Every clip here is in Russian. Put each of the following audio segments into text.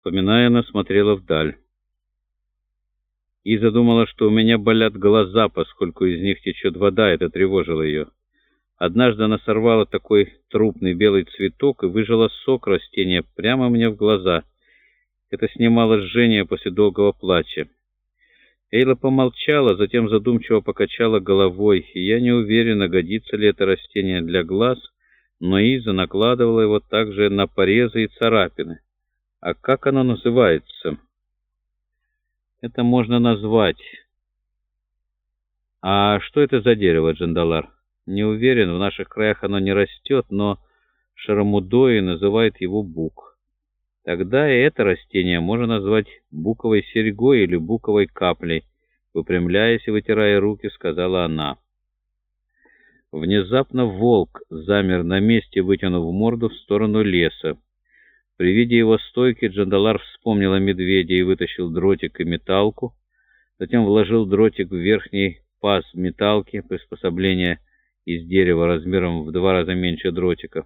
Вспоминая, она смотрела вдаль. И задумала, что у меня болят глаза, поскольку из них течет вода, это тревожило ее. Однажды она сорвала такой трупный белый цветок и выжила сок растения прямо мне в глаза. Это снимало жжение после долгого плача. Эйла помолчала, затем задумчиво покачала головой, и я не уверена, годится ли это растение для глаз, но Иза накладывала его также на порезы и царапины. А как оно называется? Это можно назвать. А что это за дерево, Джандалар? Не уверен, в наших краях оно не растет, но шарамудои называют его бук. Тогда и это растение можно назвать буковой серьгой или буковой каплей, выпрямляясь и вытирая руки, сказала она. Внезапно волк замер на месте, вытянув морду в сторону леса. При виде его стойки Джандалар вспомнил о медведе и вытащил дротик и металку, затем вложил дротик в верхний паз металки, приспособление из дерева размером в два раза меньше дротика.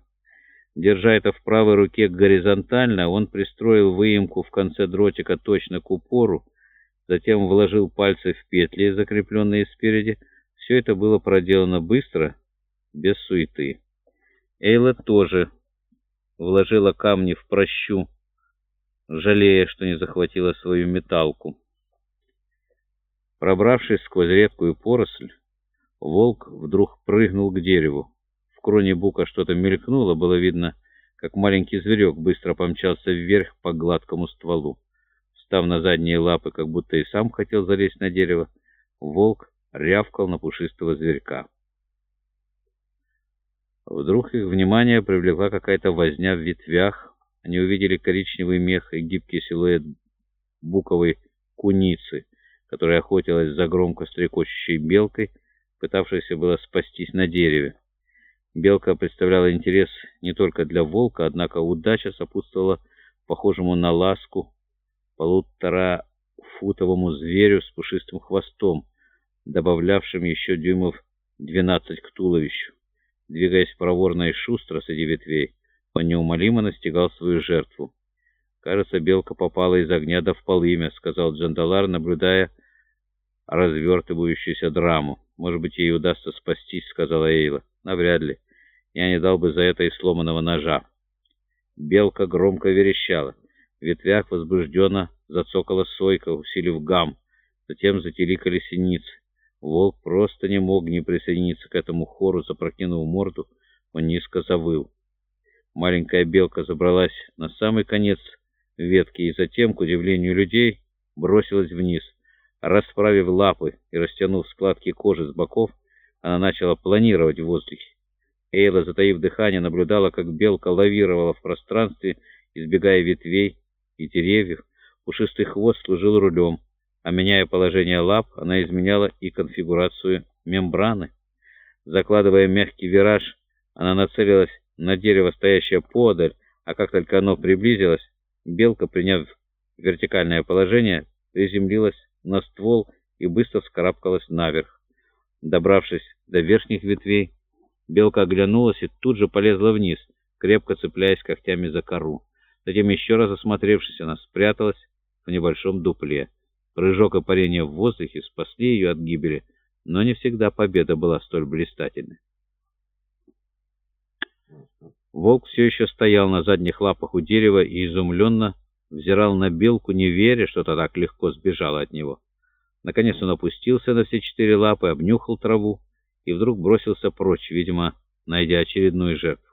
Держа это в правой руке горизонтально, он пристроил выемку в конце дротика точно к упору, затем вложил пальцы в петли, закрепленные спереди, все это было проделано быстро, без суеты. Эйла тоже вложила камни в прощу, жалея, что не захватила свою металку. Пробравшись сквозь редкую поросль, волк вдруг прыгнул к дереву. В кроне бука что-то мелькнуло, было видно, как маленький зверек быстро помчался вверх по гладкому стволу. Встав на задние лапы, как будто и сам хотел залезть на дерево, волк рявкал на пушистого зверька. Вдруг их внимание привлекла какая-то возня в ветвях. Они увидели коричневый мех и гибкий силуэт буковой куницы, которая охотилась за громко стрекочущей белкой, пытавшейся было спастись на дереве. Белка представляла интерес не только для волка, однако удача сопутствовала похожему на ласку полуторафутовому зверю с пушистым хвостом, добавлявшим еще дюймов 12 к туловищу. Двигаясь проворно и шустро среди ветвей, он неумолимо настигал свою жертву. «Кажется, белка попала из огня до в полымя», — сказал Джандалар, наблюдая развертывающуюся драму. «Может быть, ей удастся спастись», — сказала Эйла. «Навряд ли. Я не дал бы за это и сломанного ножа». Белка громко верещала. В ветвях возбужденно зацокала сойка, усилив гам. Затем зателикали синицы. Волк просто не мог не присоединиться к этому хору, запрокинув морду, он низко завыл. Маленькая белка забралась на самый конец ветки и затем, к удивлению людей, бросилась вниз. Расправив лапы и растянув складки кожи с боков, она начала планировать в воздухе. Эйла, затаив дыхание, наблюдала, как белка лавировала в пространстве, избегая ветвей и деревьев. Пушистый хвост служил рулем а меняя положение лап, она изменяла и конфигурацию мембраны. Закладывая мягкий вираж, она нацелилась на дерево, стоящее подаль, а как только оно приблизилось, белка, приняв вертикальное положение, приземлилась на ствол и быстро вскарабкалась наверх. Добравшись до верхних ветвей, белка оглянулась и тут же полезла вниз, крепко цепляясь когтями за кору. Затем, еще раз осмотревшись, она спряталась в небольшом дупле. Прыжок и парение в воздухе спасли ее от гибели, но не всегда победа была столь блистательной. Волк все еще стоял на задних лапах у дерева и изумленно взирал на белку, не веря, что та так легко сбежала от него. Наконец он опустился на все четыре лапы, обнюхал траву и вдруг бросился прочь, видимо, найдя очередную жертву.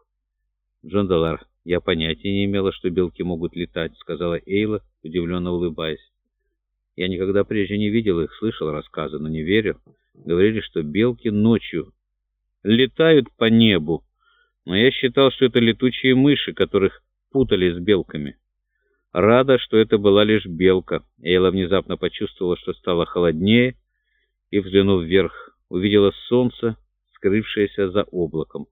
«Джон Далар, я понятия не имела, что белки могут летать», — сказала Эйла, удивленно улыбаясь. Я никогда прежде не видел их, слышал рассказы, но не верю. Говорили, что белки ночью летают по небу, но я считал, что это летучие мыши, которых путали с белками. Рада, что это была лишь белка. Эйла внезапно почувствовала, что стало холоднее, и, взглянув вверх, увидела солнце, скрывшееся за облаком.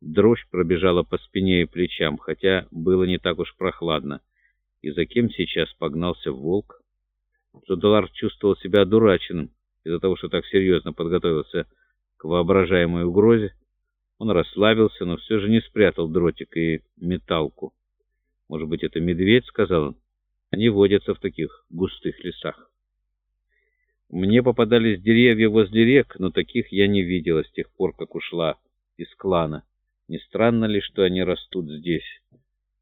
Дрожь пробежала по спине и плечам, хотя было не так уж прохладно. И за кем сейчас погнался волк? Джудалар чувствовал себя одураченным из-за того, что так серьезно подготовился к воображаемой угрозе. Он расслабился, но все же не спрятал дротик и металку. «Может быть, это медведь?» — сказал он. Они водятся в таких густых лесах. Мне попадались деревья возле рек, но таких я не видела с тех пор, как ушла из клана. Не странно ли, что они растут здесь?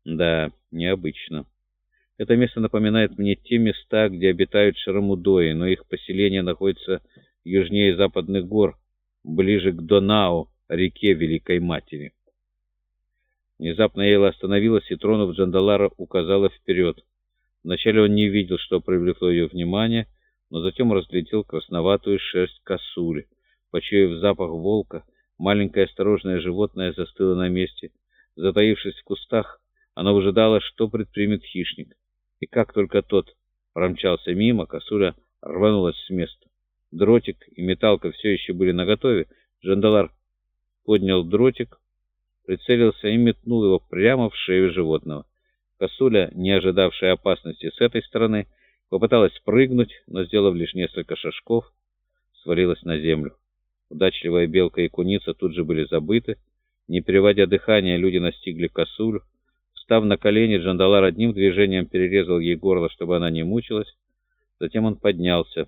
Да, необычно. Это место напоминает мне те места, где обитают шарамудои, но их поселение находится южнее западных гор, ближе к Донау, реке Великой Матери. Внезапно Эйла остановилась и, тронув Джандалара, указала вперед. Вначале он не видел, что привлекло ее внимание, но затем разглядел красноватую шерсть косули. Почуяв запах волка, маленькое осторожное животное застыло на месте. Затаившись в кустах, оно выжидало, что предпримет хищник. И как только тот промчался мимо, косуля рванулась с места. Дротик и металка все еще были наготове. Джандалар поднял дротик, прицелился и метнул его прямо в шею животного. Косуля, не ожидавшая опасности с этой стороны, попыталась прыгнуть, но, сделав лишь несколько шажков, свалилась на землю. Удачливая белка и куница тут же были забыты. Не переводя дыхание, люди настигли косулю. Встав на колени, Джандалар одним движением перерезал ей горло, чтобы она не мучилась. Затем он поднялся.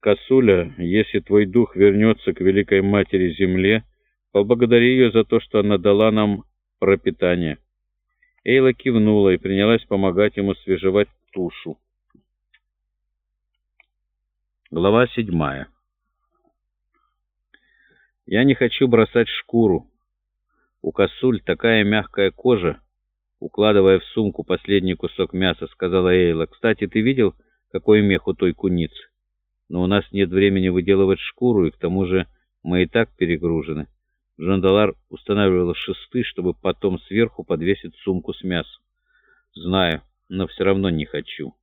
«Косуля, если твой дух вернется к Великой Матери Земле, поблагодари ее за то, что она дала нам пропитание». Эйла кивнула и принялась помогать ему свежевать тушу. Глава седьмая. Я не хочу бросать шкуру. У косуль такая мягкая кожа, укладывая в сумку последний кусок мяса, сказала Эйла. Кстати, ты видел, какой мех у той куницы? Но у нас нет времени выделывать шкуру, и к тому же мы и так перегружены. Жандалар устанавливала шесты, чтобы потом сверху подвесить сумку с мясом. Знаю, но все равно не хочу.